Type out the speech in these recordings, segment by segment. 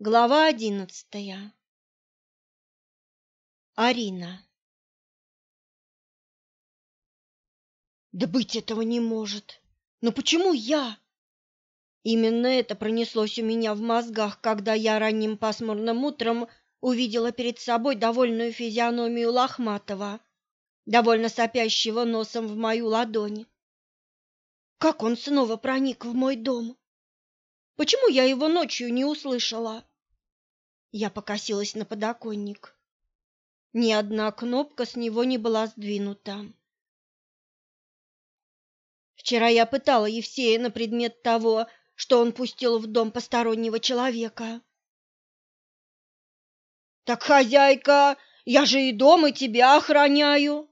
Глава одиннадцатая. Арина. Да быть этого не может. Но почему я? Именно это пронеслось у меня в мозгах, когда я ранним пасмурным утром увидела перед собой довольную физиономию Лохматова, довольно сопящего носом в мою ладонь. Как он снова проник в мой дом? Почему я его ночью не услышала? Я покосилась на подоконник. Ни одна кнопка с него не была сдвинута. Вчера я пытала Евсея на предмет того, что он пустил в дом постороннего человека. Так, хозяйка, я же и дом, и тебя охраняю.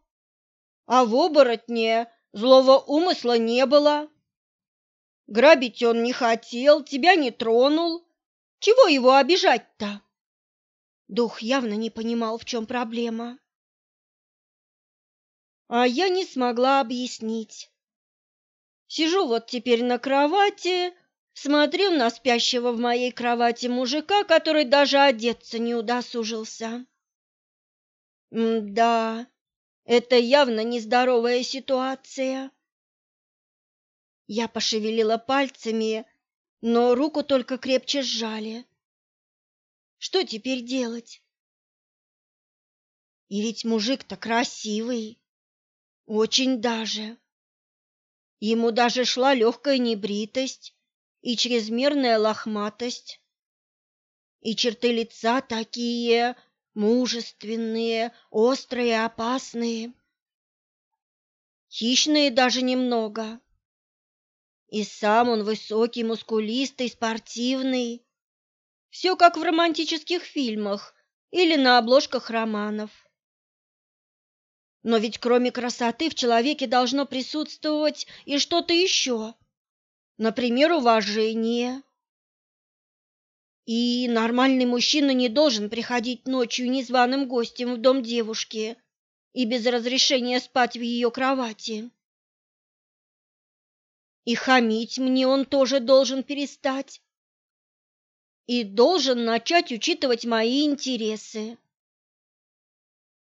А в оборотне злого умысла не было. Грабить он не хотел, тебя не тронул. Чего его обижать-то? Дух явно не понимал, в чем проблема. А я не смогла объяснить. Сижу вот теперь на кровати, смотрю на спящего в моей кровати мужика, который даже одеться не удосужился. да, это явно нездоровая ситуация. Я пошевелила пальцами, но руку только крепче сжали. Что теперь делать? И ведь мужик-то красивый, очень даже. Ему даже шла легкая небритость и чрезмерная лохматость. И черты лица такие мужественные, острые, опасные. Хищные даже немного. И сам он высокий, мускулистый, спортивный. Все как в романтических фильмах или на обложках романов. Но ведь кроме красоты в человеке должно присутствовать и что-то еще. Например, уважение. И нормальный мужчина не должен приходить ночью незваным гостем в дом девушки и без разрешения спать в ее кровати. И хамить мне он тоже должен перестать и должен начать учитывать мои интересы.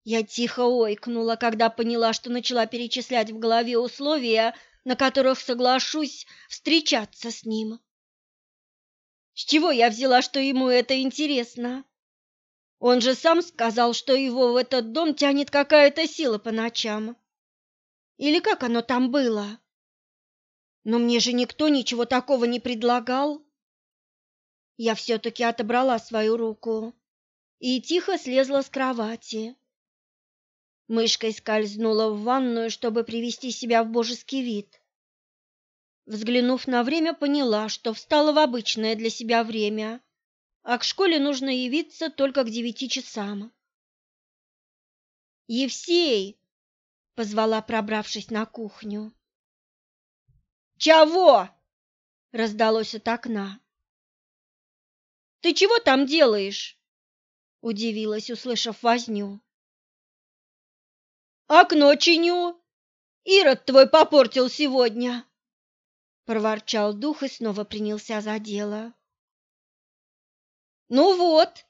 Я тихо ойкнула, когда поняла, что начала перечислять в голове условия, на которых соглашусь встречаться с ним. С чего я взяла, что ему это интересно? Он же сам сказал, что его в этот дом тянет какая-то сила по ночам. Или как оно там было? Но мне же никто ничего такого не предлагал. Я все-таки отобрала свою руку и тихо слезла с кровати. Мышкой скользнула в ванную, чтобы привести себя в божеский вид. Взглянув на время, поняла, что встала в обычное для себя время, а к школе нужно явиться только к девяти часам. «Евсей!» — позвала, пробравшись на кухню. «Чего?» — раздалось от окна. Ты чего там делаешь? Удивилась, услышав возню. Окно чиню. Ирод твой попортил сегодня. Проворчал дух и снова принялся за дело. Ну вот,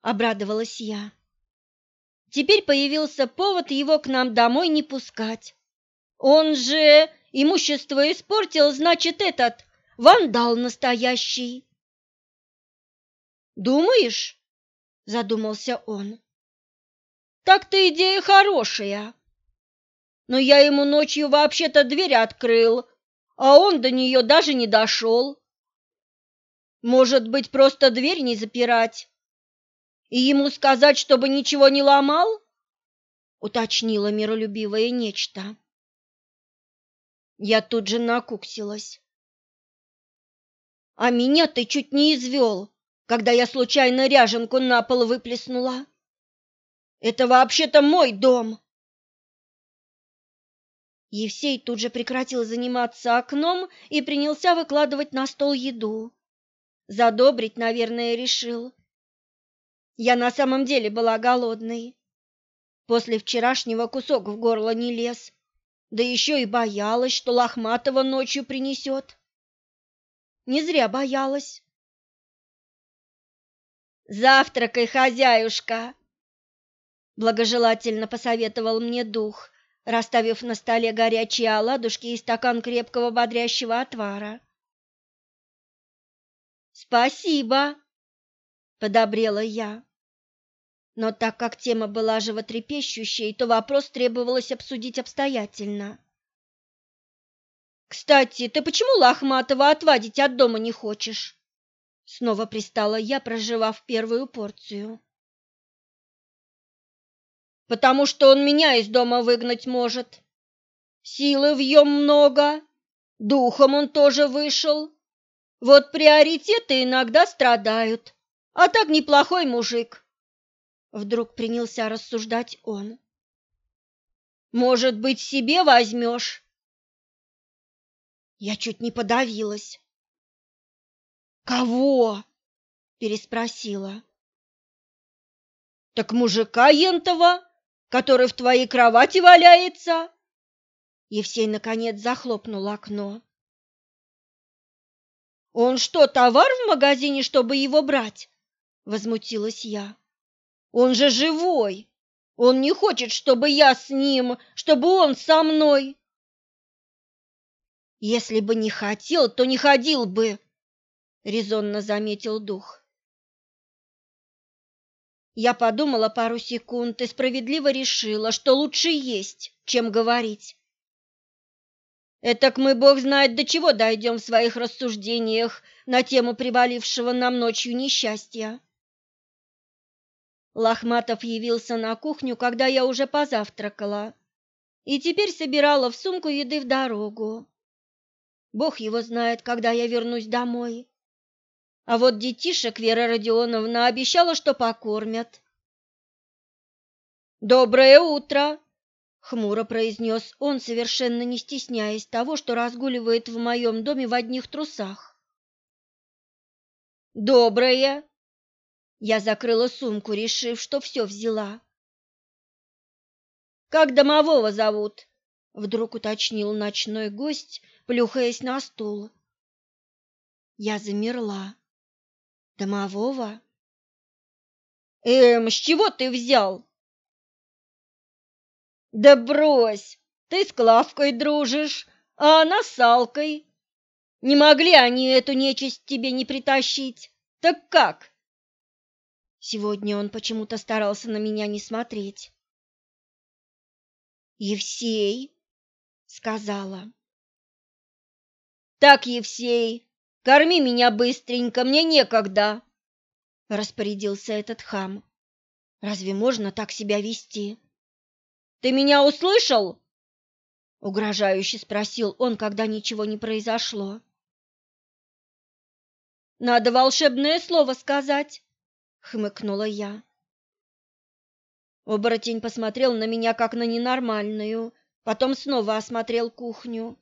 обрадовалась я. Теперь появился повод его к нам домой не пускать. Он же имущество испортил, значит, этот вандал настоящий. Думаешь? задумался он. Так-то идея хорошая. Но я ему ночью вообще-то дверь открыл, а он до нее даже не дошел. Может быть, просто дверь не запирать? И ему сказать, чтобы ничего не ломал? Уточнила миролюбивое нечто. Я тут же накуксилась. А меня ты чуть не извел когда я случайно ряженку на пол выплеснула. Это вообще-то мой дом. Евсей тут же прекратил заниматься окном и принялся выкладывать на стол еду. Задобрить, наверное, решил. Я на самом деле была голодной. После вчерашнего кусок в горло не лез, да еще и боялась, что Лохматова ночью принесет. Не зря боялась. Завтракай, хозяюшка!» Благожелательно посоветовал мне дух, расставив на столе горячие оладушки и стакан крепкого бодрящего отвара. «Спасибо!» — подобрела я. Но так как тема была животрепещущей, то вопрос требовалось обсудить обстоятельно. «Кстати, ты почему Лохматова отвадить от дома не хочешь?» Снова пристала я, проживав первую порцию. «Потому что он меня из дома выгнать может. Силы в нем много, духом он тоже вышел. Вот приоритеты иногда страдают, а так неплохой мужик». Вдруг принялся рассуждать он. «Может быть, себе возьмешь?» Я чуть не подавилась. «Кого?» – переспросила. «Так мужика ентова, который в твоей кровати валяется!» Евсей, наконец, захлопнул окно. «Он что, товар в магазине, чтобы его брать?» – возмутилась я. «Он же живой! Он не хочет, чтобы я с ним, чтобы он со мной!» «Если бы не хотел, то не ходил бы!» Резонно заметил дух. Я подумала пару секунд и справедливо решила, что лучше есть, чем говорить. Этак мы, бог знает, до чего дойдем в своих рассуждениях на тему привалившего нам ночью несчастья. Лохматов явился на кухню, когда я уже позавтракала, и теперь собирала в сумку еды в дорогу. Бог его знает, когда я вернусь домой. А вот детишек Вера Родионовна обещала, что покормят. «Доброе утро!» — хмуро произнес он, совершенно не стесняясь того, что разгуливает в моем доме в одних трусах. «Доброе!» Я закрыла сумку, решив, что все взяла. «Как домового зовут?» — вдруг уточнил ночной гость, плюхаясь на стул. Я замерла. Домового? Эм, с чего ты взял? Да брось, ты с Клавкой дружишь, а она с Алкой. Не могли они эту нечисть тебе не притащить? Так как? Сегодня он почему-то старался на меня не смотреть. Евсей, сказала. Так, Евсей, Корми меня быстренько, мне некогда, распорядился этот хам. Разве можно так себя вести? Ты меня услышал? угрожающе спросил он, когда ничего не произошло. Надо волшебное слово сказать, хмыкнула я. Оборотень посмотрел на меня как на ненормальную, потом снова осмотрел кухню.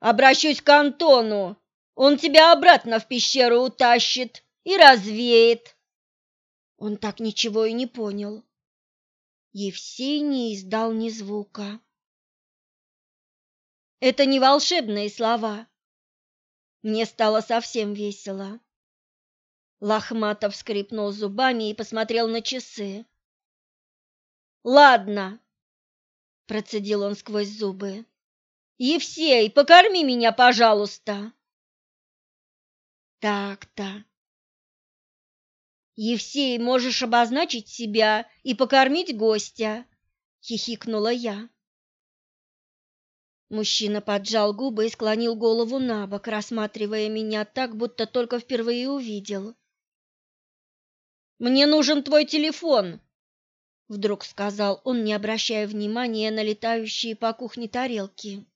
Обращусь к Антону. Он тебя обратно в пещеру утащит и развеет. Он так ничего и не понял. Евсей не издал ни звука. Это не волшебные слова. Мне стало совсем весело. Лохматов скрипнул зубами и посмотрел на часы. «Ладно», — процедил он сквозь зубы. Евсей, покорми меня, пожалуйста. Так-то. Евсей, можешь обозначить себя и покормить гостя, хихикнула я. Мужчина поджал губы и склонил голову на бок, рассматривая меня так, будто только впервые увидел. «Мне нужен твой телефон», — вдруг сказал он, не обращая внимания на летающие по кухне тарелки.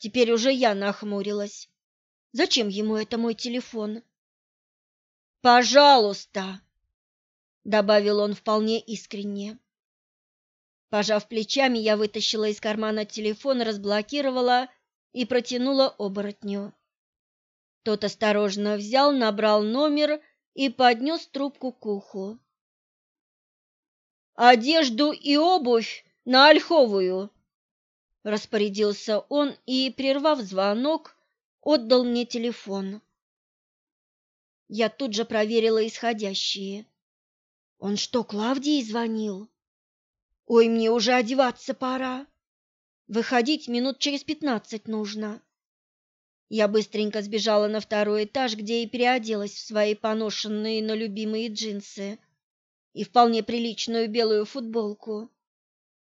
Теперь уже я нахмурилась. Зачем ему это мой телефон? Пожалуйста, добавил он вполне искренне. Пожав плечами, я вытащила из кармана телефон, разблокировала и протянула оборотню. Тот осторожно взял, набрал номер и поднес трубку к уху. «Одежду и обувь на Ольховую!» Распорядился он и, прервав звонок, отдал мне телефон. Я тут же проверила исходящие. Он что, Клавдии звонил? Ой, мне уже одеваться пора. Выходить минут через пятнадцать нужно. Я быстренько сбежала на второй этаж, где и переоделась в свои поношенные, но любимые джинсы и вполне приличную белую футболку.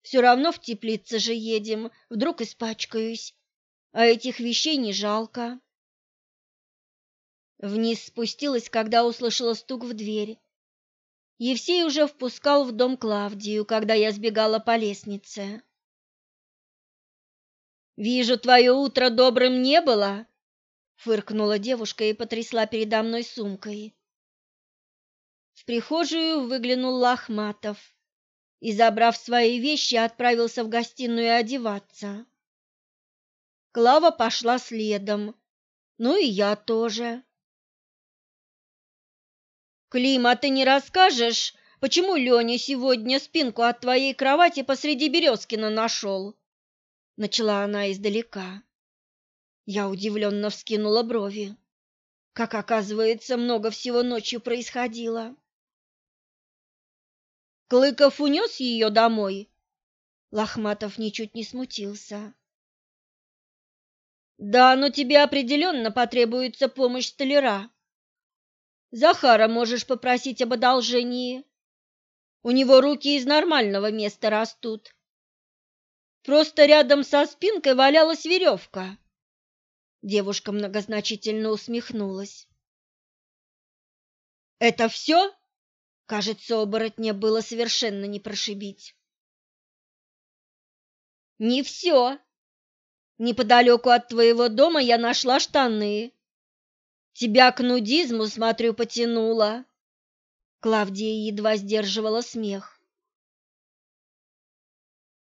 Все равно в теплице же едем, вдруг испачкаюсь, а этих вещей не жалко. Вниз спустилась, когда услышала стук в дверь. Евсей уже впускал в дом Клавдию, когда я сбегала по лестнице. «Вижу, твое утро добрым не было!» — фыркнула девушка и потрясла передо мной сумкой. В прихожую выглянул Лохматов и, забрав свои вещи, отправился в гостиную одеваться. Клава пошла следом, ну и я тоже. «Клим, а ты не расскажешь, почему Леня сегодня спинку от твоей кровати посреди Березкина нашел?» Начала она издалека. Я удивленно вскинула брови. Как оказывается, много всего ночью происходило. Клыков унес ее домой. Лохматов ничуть не смутился. Да, но тебе определенно потребуется помощь столяра. Захара можешь попросить об одолжении. У него руки из нормального места растут. Просто рядом со спинкой валялась веревка. Девушка многозначительно усмехнулась. «Это все?» Кажется, оборотня было совершенно не прошибить. «Не все. Неподалеку от твоего дома я нашла штаны. Тебя к нудизму, смотрю, потянуло». Клавдия едва сдерживала смех.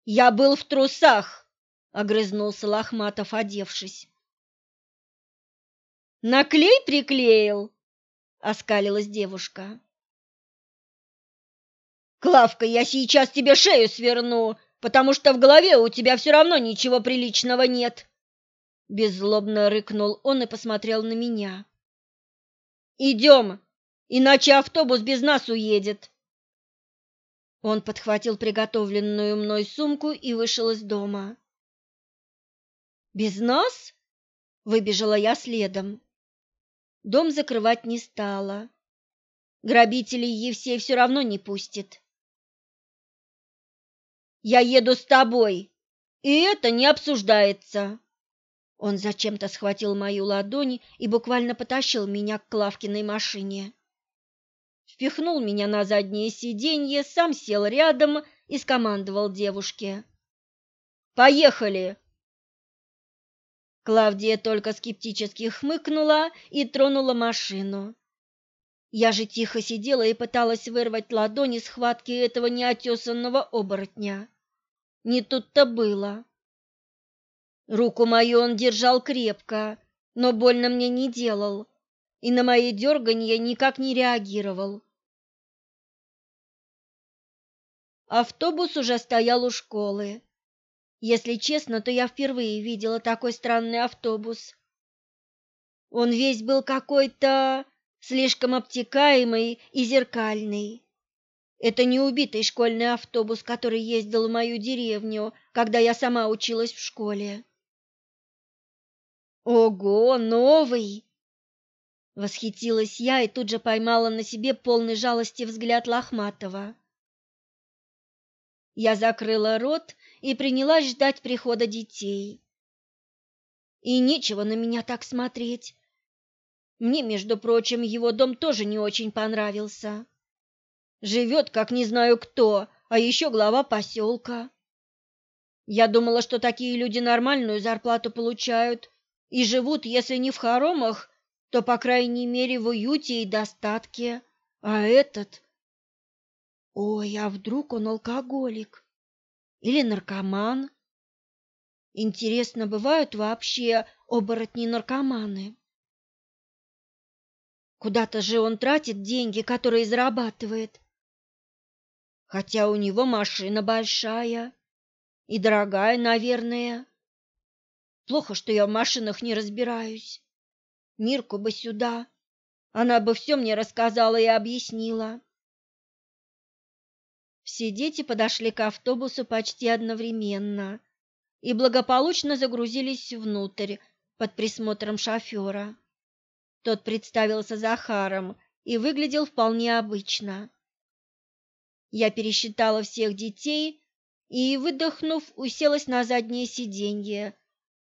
Я был в трусах, огрызнулся Лохматов, одевшись. Наклей приклеил, оскалилась девушка. Клавка, я сейчас тебе шею сверну, потому что в голове у тебя все равно ничего приличного нет. Беззлобно рыкнул он и посмотрел на меня. Идем, иначе автобус без нас уедет. Он подхватил приготовленную мной сумку и вышел из дома. «Без нас?» — выбежала я следом. Дом закрывать не стала. Грабителей Евсей все равно не пустит. «Я еду с тобой, и это не обсуждается!» Он зачем-то схватил мою ладонь и буквально потащил меня к Клавкиной машине впихнул меня на заднее сиденье, сам сел рядом и скомандовал девушке. «Поехали!» Клавдия только скептически хмыкнула и тронула машину. Я же тихо сидела и пыталась вырвать ладони с хватки этого неотесанного оборотня. Не тут-то было. Руку мою он держал крепко, но больно мне не делал, и на мои дерганья никак не реагировал. Автобус уже стоял у школы. Если честно, то я впервые видела такой странный автобус. Он весь был какой-то слишком обтекаемый и зеркальный. Это не убитый школьный автобус, который ездил в мою деревню, когда я сама училась в школе. Ого, новый! Восхитилась я и тут же поймала на себе полный жалости взгляд Лохматова. Я закрыла рот и принялась ждать прихода детей. И нечего на меня так смотреть. Мне, между прочим, его дом тоже не очень понравился. Живет, как не знаю кто, а еще глава поселка. Я думала, что такие люди нормальную зарплату получают и живут, если не в хоромах, то, по крайней мере, в уюте и достатке. А этот Ой, а вдруг он алкоголик или наркоман? Интересно, бывают вообще оборотни-наркоманы? Куда-то же он тратит деньги, которые зарабатывает. Хотя у него машина большая и дорогая, наверное. Плохо, что я в машинах не разбираюсь. Мирку бы сюда, Она бы все мне рассказала и объяснила. Все дети подошли к автобусу почти одновременно и благополучно загрузились внутрь под присмотром шофера. Тот представился Захаром и выглядел вполне обычно. Я пересчитала всех детей и, выдохнув, уселась на заднее сиденье,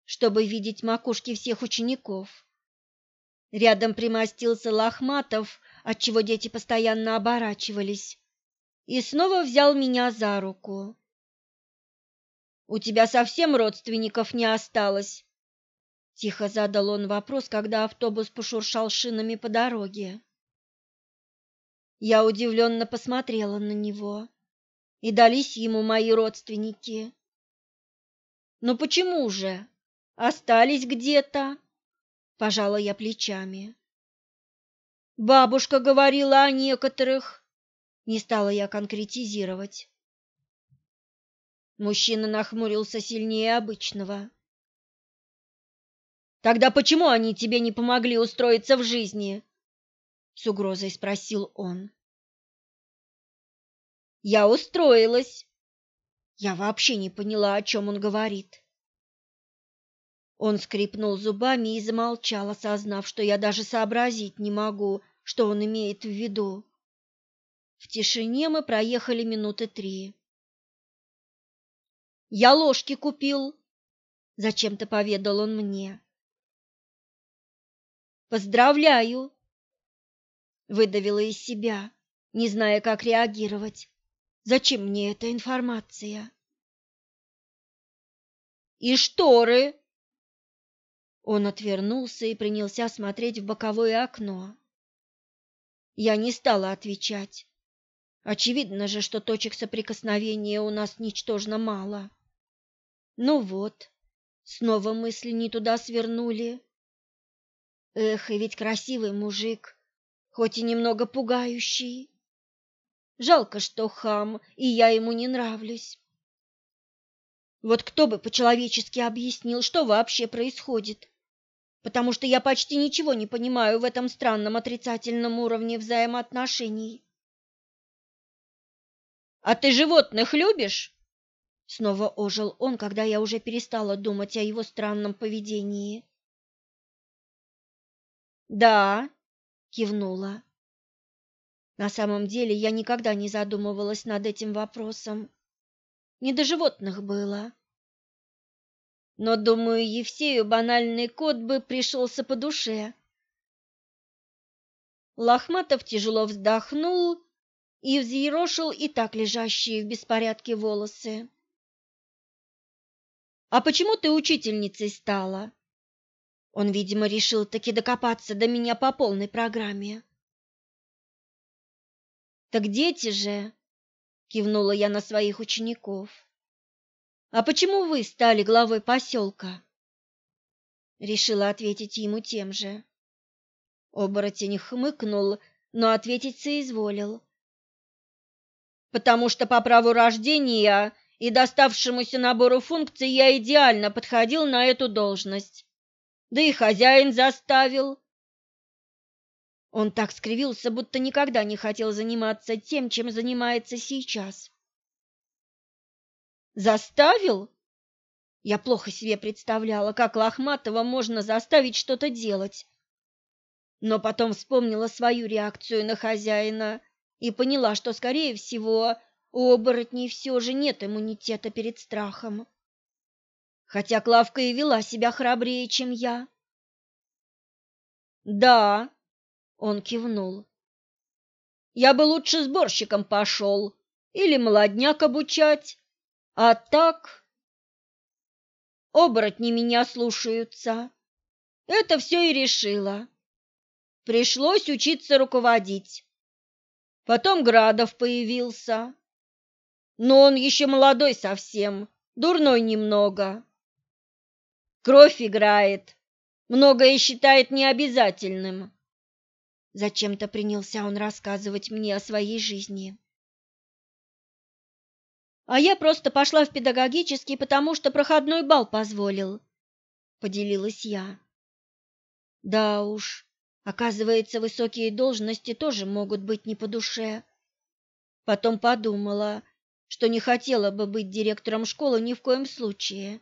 чтобы видеть макушки всех учеников. Рядом примостился Лохматов, отчего дети постоянно оборачивались, и снова взял меня за руку. «У тебя совсем родственников не осталось?» Тихо задал он вопрос, когда автобус пошуршал шинами по дороге. Я удивленно посмотрела на него, и дались ему мои родственники. «Ну почему же? Остались где-то?» – пожала я плечами. «Бабушка говорила о некоторых», – не стала я конкретизировать. Мужчина нахмурился сильнее обычного. Тогда почему они тебе не помогли устроиться в жизни? С угрозой спросил он. Я устроилась. Я вообще не поняла, о чем он говорит. Он скрипнул зубами и замолчал, осознав, что я даже сообразить не могу, что он имеет в виду. В тишине мы проехали минуты три. «Я ложки купил», — зачем-то поведал он мне. Поздравляю, выдавила из себя, не зная, как реагировать. Зачем мне эта информация? И шторы. Он отвернулся и принялся смотреть в боковое окно. Я не стала отвечать. Очевидно же, что точек соприкосновения у нас ничтожно мало. Ну вот, снова мысли не туда свернули. Эх, и ведь красивый мужик, хоть и немного пугающий. Жалко, что хам, и я ему не нравлюсь. Вот кто бы по-человечески объяснил, что вообще происходит? Потому что я почти ничего не понимаю в этом странном отрицательном уровне взаимоотношений. А ты животных любишь? Снова ожил он, когда я уже перестала думать о его странном поведении. Да, кивнула. На самом деле я никогда не задумывалась над этим вопросом. Не до животных было. Но, думаю, Евсею банальный кот бы пришелся по душе. Лохматов тяжело вздохнул и взъерошил и так лежащие в беспорядке волосы. «А почему ты учительницей стала?» Он, видимо, решил таки докопаться до меня по полной программе. Так дети же, кивнула я на своих учеников. А почему вы стали главой поселка?» Решила ответить ему тем же. Оборотень хмыкнул, но ответить соизволил. «Потому что по праву рождения и доставшемуся набору функций я идеально подходил на эту должность да и хозяин заставил. Он так скривился, будто никогда не хотел заниматься тем, чем занимается сейчас. Заставил? Я плохо себе представляла, как Лохматова можно заставить что-то делать. Но потом вспомнила свою реакцию на хозяина и поняла, что, скорее всего, у оборотней все же нет иммунитета перед страхом хотя Клавка и вела себя храбрее, чем я. Да, он кивнул. Я бы лучше сборщиком пошел или молодняк обучать, а так оборотни меня слушаются. Это все и решила. Пришлось учиться руководить. Потом Градов появился. Но он еще молодой совсем, дурной немного. Кровь играет. Многое считает необязательным. Зачем-то принялся он рассказывать мне о своей жизни. А я просто пошла в педагогический, потому что проходной бал позволил, поделилась я. Да уж, Оказывается, высокие должности тоже могут быть не по душе. Потом подумала, что не хотела бы быть директором школы ни в коем случае.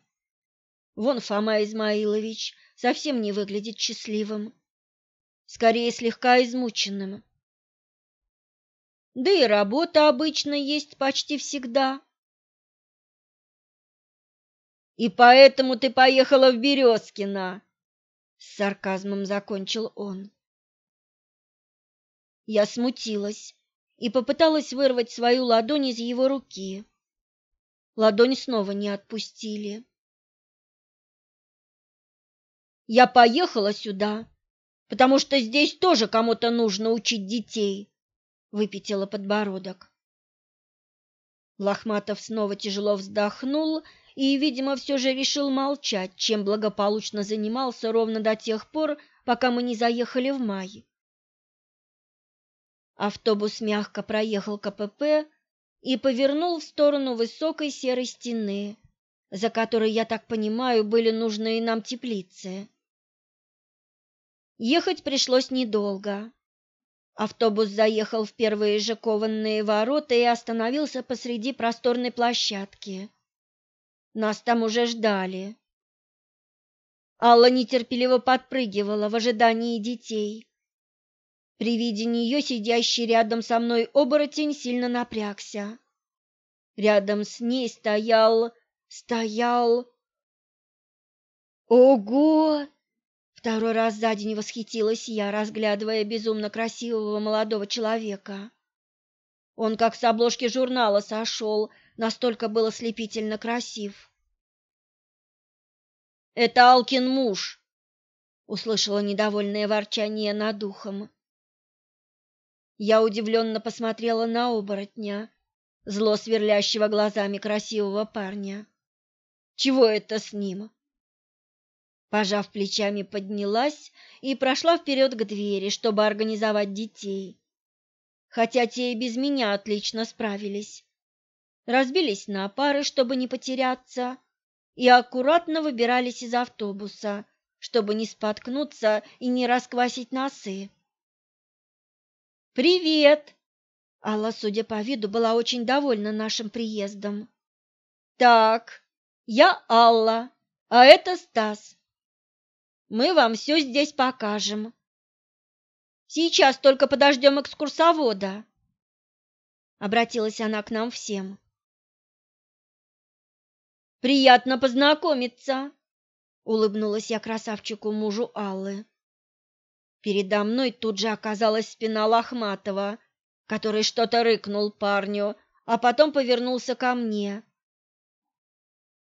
Вон Фома Измаилович совсем не выглядит счастливым, скорее слегка измученным. Да и работа обычно есть почти всегда. И поэтому ты поехала в Березкино, с сарказмом закончил он. Я смутилась и попыталась вырвать свою ладонь из его руки. Ладонь снова не отпустили. Я поехала сюда, потому что здесь тоже кому-то нужно учить детей, выпятила подбородок. Лохматов снова тяжело вздохнул и, видимо, все же решил молчать, чем благополучно занимался ровно до тех пор, пока мы не заехали в май. Автобус мягко проехал КПП и повернул в сторону высокой серой стены, за которой, я так понимаю, были нужны и нам теплицы. Ехать пришлось недолго. Автобус заехал в первые же кованные ворота и остановился посреди просторной площадки. Нас там уже ждали. Алла нетерпеливо подпрыгивала в ожидании детей. При виде нее сидящий рядом со мной оборотень сильно напрягся. Рядом с ней стоял... стоял... Ого! Второй раз за день восхитилась я, разглядывая безумно красивого молодого человека. Он как с обложки журнала сошел, настолько был ослепительно красив. «Это Алкин муж!» — услышала недовольное ворчание над духом. Я удивленно посмотрела на оборотня, зло сверлящего глазами красивого парня. Чего это с ним? Пожав плечами, поднялась и прошла вперед к двери, чтобы организовать детей. Хотя те и без меня отлично справились. Разбились на пары, чтобы не потеряться, и аккуратно выбирались из автобуса, чтобы не споткнуться и не расквасить носы. «Привет!» Алла, судя по виду, была очень довольна нашим приездом. «Так, я Алла, а это Стас. Мы вам все здесь покажем. Сейчас только подождем экскурсовода», — обратилась она к нам всем. «Приятно познакомиться», — улыбнулась я красавчику мужу Аллы. Передо мной тут же оказалась спина Лохматова, который что-то рыкнул парню, а потом повернулся ко мне.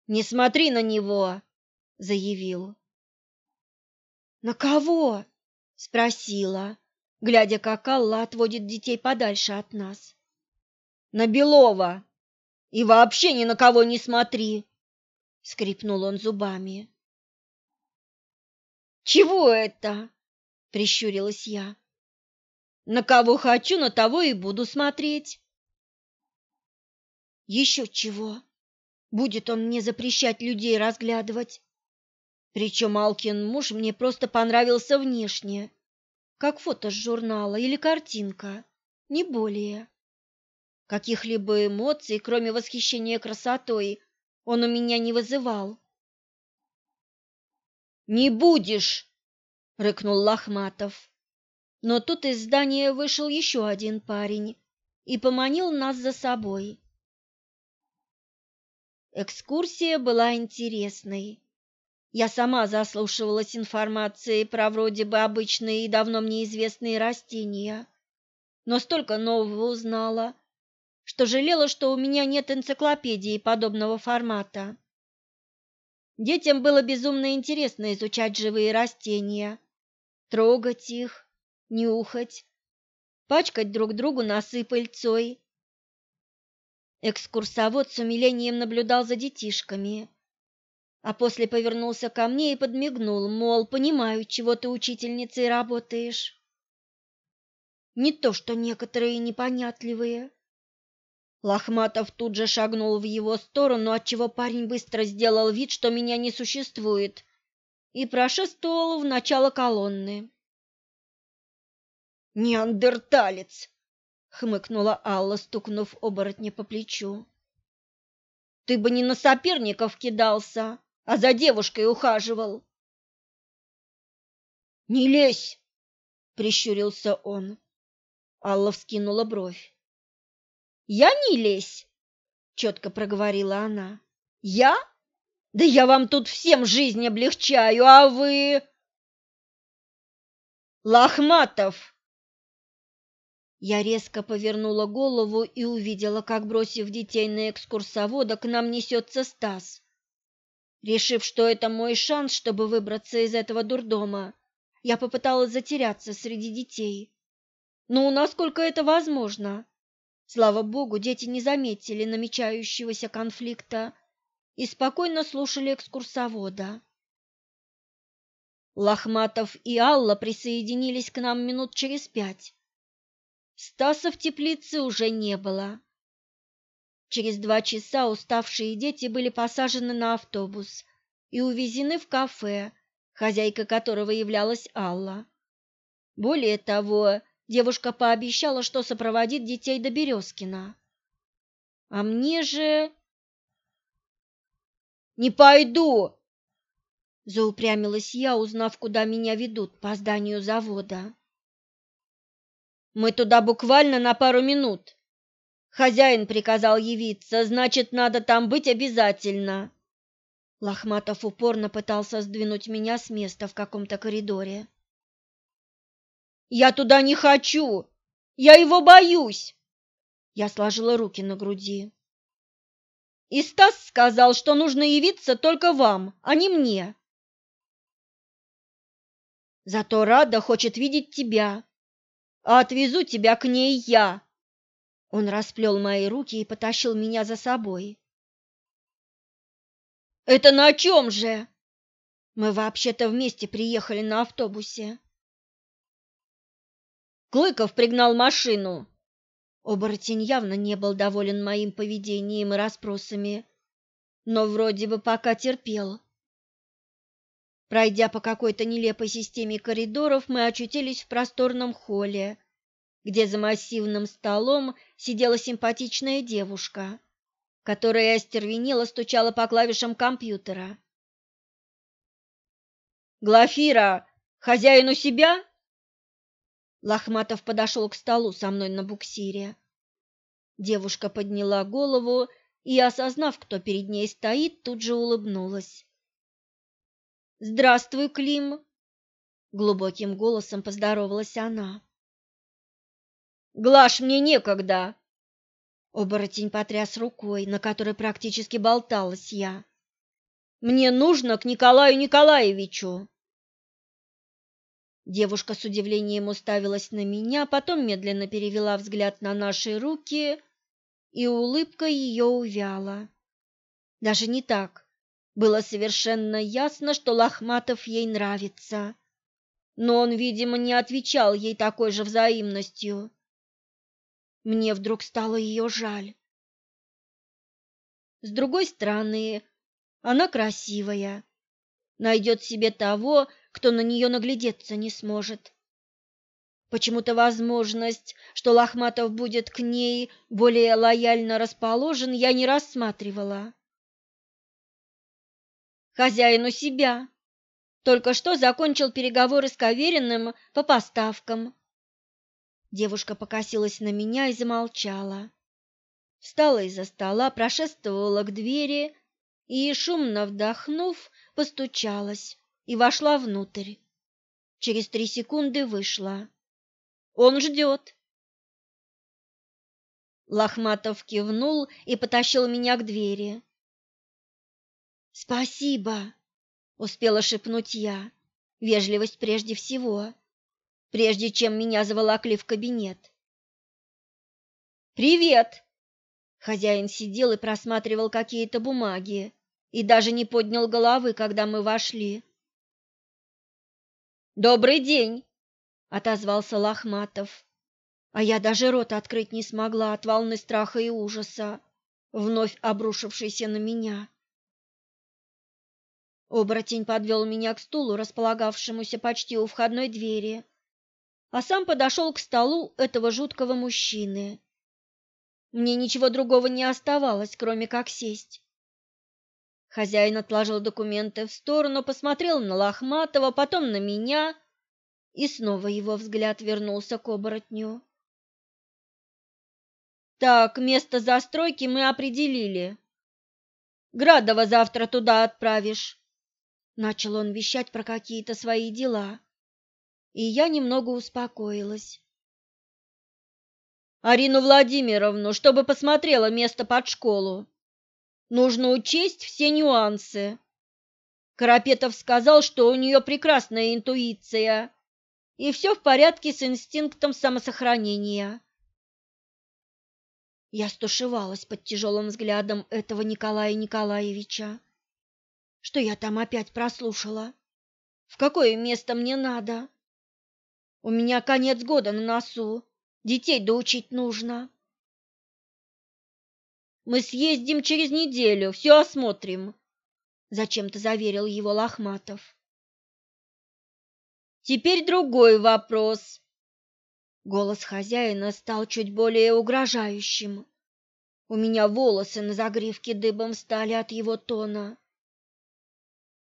«Не смотри на него!» — заявил. «На кого?» — спросила, глядя, как Алла отводит детей подальше от нас. «На Белова! И вообще ни на кого не смотри!» — скрипнул он зубами. «Чего это?» прищурилась я. На кого хочу, на того и буду смотреть. Еще чего? Будет он мне запрещать людей разглядывать. Причем Алкин муж мне просто понравился внешне, как фото с журнала или картинка, не более. Каких-либо эмоций, кроме восхищения красотой, он у меня не вызывал. «Не будешь!» рыкнул Лохматов. Но тут из здания вышел еще один парень и поманил нас за собой. Экскурсия была интересной. Я сама заслушивалась информацией про вроде бы обычные и давно мне известные растения, но столько нового узнала, что жалела, что у меня нет энциклопедии подобного формата. Детям было безумно интересно изучать живые растения, трогать их, нюхать, пачкать друг другу носы пыльцой. Экскурсовод с умилением наблюдал за детишками, а после повернулся ко мне и подмигнул, мол, понимаю, чего ты учительницей работаешь. Не то, что некоторые непонятливые. Лохматов тут же шагнул в его сторону, отчего парень быстро сделал вид, что меня не существует, и прошествовал в начало колонны. Неандерталец, хмыкнула Алла, стукнув оборотня по плечу. Ты бы не на соперников кидался, а за девушкой ухаживал. Не лезь, прищурился он. Алла вскинула бровь. Я не лезь, четко проговорила она. Я? Да я вам тут всем жизнь облегчаю, а вы Лохматов я резко повернула голову и увидела, как, бросив детей на экскурсовода, к нам несется Стас. Решив, что это мой шанс, чтобы выбраться из этого дурдома, я попыталась затеряться среди детей. Ну, насколько это возможно? Слава богу, дети не заметили намечающегося конфликта и спокойно слушали экскурсовода. Лохматов и Алла присоединились к нам минут через пять. Стаса в теплице уже не было. Через два часа уставшие дети были посажены на автобус и увезены в кафе, хозяйка которого являлась Алла. Более того, девушка пообещала, что сопроводит детей до Березкина. А мне же... «Не пойду!» Заупрямилась я, узнав, куда меня ведут по зданию завода. Мы туда буквально на пару минут. Хозяин приказал явиться, значит, надо там быть обязательно. Лохматов упорно пытался сдвинуть меня с места в каком-то коридоре. Я туда не хочу. Я его боюсь. Я сложила руки на груди. И Стас сказал, что нужно явиться только вам, а не мне. Зато Рада хочет видеть тебя, а отвезу тебя к ней я. Он расплел мои руки и потащил меня за собой. Это на чем же? Мы вообще-то вместе приехали на автобусе. Клыков пригнал машину. Оборотень явно не был доволен моим поведением и расспросами, но вроде бы пока терпел. Пройдя по какой-то нелепой системе коридоров, мы очутились в просторном холле, где за массивным столом сидела симпатичная девушка, которая остервенело стучала по клавишам компьютера. «Глафира, хозяин у себя?» Лохматов подошел к столу со мной на буксире. Девушка подняла голову и, осознав, кто перед ней стоит, тут же улыбнулась. Здравствуй, Клим, глубоким голосом поздоровалась она. Глаш, мне некогда. Оборотень потряс рукой, на которой практически болталась я. Мне нужно к Николаю Николаевичу. Девушка с удивлением уставилась на меня, потом медленно перевела взгляд на наши руки, и улыбка ее увяла. Даже не так. Было совершенно ясно, что Лохматов ей нравится, но он, видимо, не отвечал ей такой же взаимностью. Мне вдруг стало ее жаль. С другой стороны, она красивая, найдет себе того, кто на нее наглядеться не сможет. Почему-то возможность, что Лохматов будет к ней более лояльно расположен, я не рассматривала. Хозяин у себя. Только что закончил переговоры с Кавериным по поставкам. Девушка покосилась на меня и замолчала. Встала из-за стола, прошествовала к двери и, шумно вдохнув, постучалась и вошла внутрь. Через три секунды вышла. Он ждет. Лохматов кивнул и потащил меня к двери. Спасибо, успела шепнуть я. Вежливость прежде всего, прежде чем меня заволокли в кабинет. Привет. Хозяин сидел и просматривал какие-то бумаги и даже не поднял головы, когда мы вошли. Добрый день, отозвался Лохматов. А я даже рот открыть не смогла от волны страха и ужаса, вновь обрушившейся на меня. Оборотень подвел меня к стулу, располагавшемуся почти у входной двери, а сам подошел к столу этого жуткого мужчины. Мне ничего другого не оставалось, кроме как сесть. Хозяин отложил документы в сторону, посмотрел на Лохматова, потом на меня, и снова его взгляд вернулся к оборотню. Так, место застройки мы определили. Градова завтра туда отправишь. Начал он вещать про какие-то свои дела. И я немного успокоилась. Арину Владимировну, чтобы посмотрела место под школу. Нужно учесть все нюансы. Карапетов сказал, что у нее прекрасная интуиция, и все в порядке с инстинктом самосохранения. Я стушевалась под тяжелым взглядом этого Николая Николаевича. Что я там опять прослушала? В какое место мне надо? У меня конец года на носу, детей доучить нужно. Мы съездим через неделю, все осмотрим, зачем-то заверил его Лохматов. Теперь другой вопрос. Голос хозяина стал чуть более угрожающим. У меня волосы на загривке дыбом стали от его тона.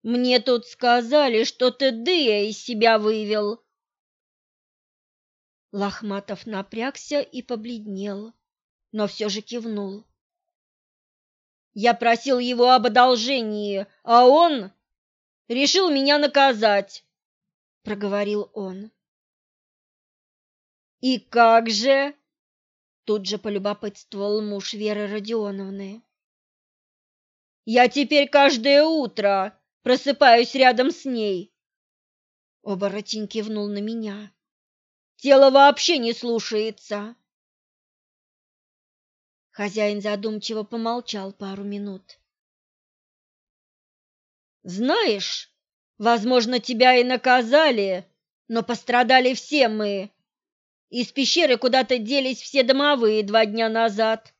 Мне тут сказали, что ты Дыя из себя вывел. Лохматов напрягся и побледнел, но все же кивнул. Я просил его об одолжении, а он решил меня наказать, проговорил он. И как же? Тут же полюбопытствовал муж Веры Родионовны. Я теперь каждое утро просыпаюсь рядом с ней. Оборотень кивнул на меня. Тело вообще не слушается. Хозяин задумчиво помолчал пару минут. Знаешь, возможно, тебя и наказали, но пострадали все мы. Из пещеры куда-то делись все домовые два дня назад,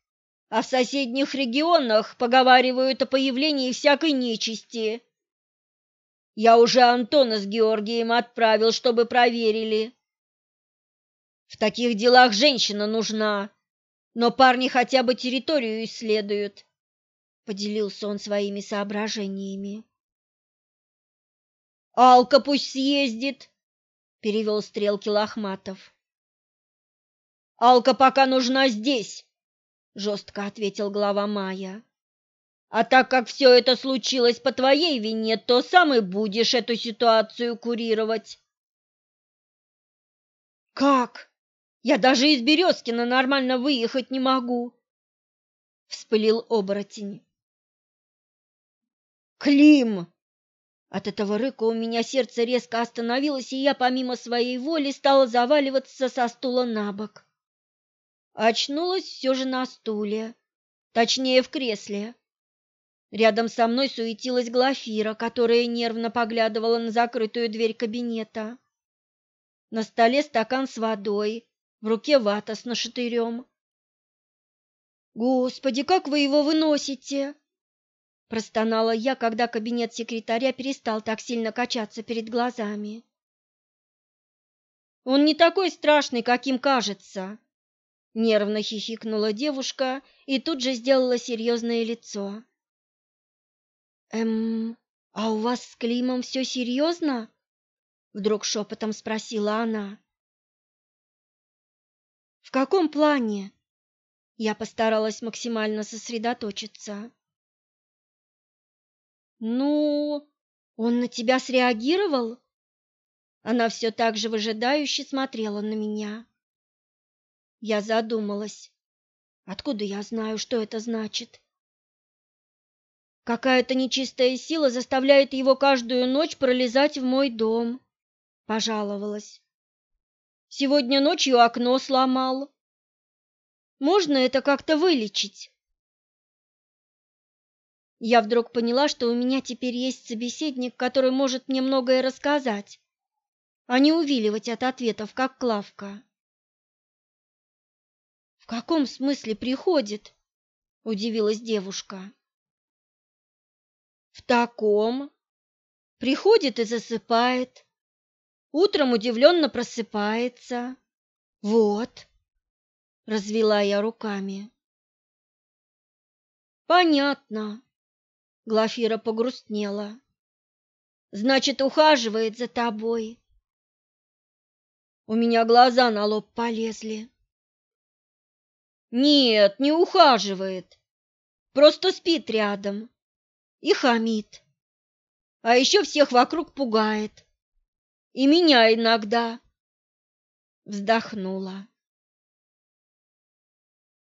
а в соседних регионах поговаривают о появлении всякой нечисти. Я уже Антона с Георгием отправил, чтобы проверили. В таких делах женщина нужна, но парни хотя бы территорию исследуют, поделился он своими соображениями. Алка пусть съездит, перевел стрелки Лохматов. Алка пока нужна здесь, жестко ответил глава Майя. А так как все это случилось по твоей вине, то сам и будешь эту ситуацию курировать. Как? Я даже из Березкина нормально выехать не могу, вспылил оборотень. Клим! От этого рыка у меня сердце резко остановилось, и я помимо своей воли стала заваливаться со стула на бок. Очнулась все же на стуле, точнее в кресле. Рядом со мной суетилась Глафира, которая нервно поглядывала на закрытую дверь кабинета. На столе стакан с водой, в руке вата с нашатырем. «Господи, как вы его выносите?» Простонала я, когда кабинет секретаря перестал так сильно качаться перед глазами. «Он не такой страшный, каким кажется!» Нервно хихикнула девушка и тут же сделала серьезное лицо. «Эм, а у вас с Климом все серьезно?» Вдруг шепотом спросила она. В каком плане? Я постаралась максимально сосредоточиться. Ну, он на тебя среагировал? Она все так же выжидающе смотрела на меня. Я задумалась. Откуда я знаю, что это значит? Какая-то нечистая сила заставляет его каждую ночь пролезать в мой дом, пожаловалась. Сегодня ночью окно сломал. Можно это как-то вылечить? Я вдруг поняла, что у меня теперь есть собеседник, который может мне многое рассказать, а не увиливать от ответов, как Клавка. В каком смысле приходит? удивилась девушка. В таком. Приходит и засыпает. Утром удивленно просыпается. Вот, развела я руками. Понятно. Глафира погрустнела. Значит, ухаживает за тобой. У меня глаза на лоб полезли. Нет, не ухаживает. Просто спит рядом и хамит. А еще всех вокруг пугает. И меня иногда. Вздохнула.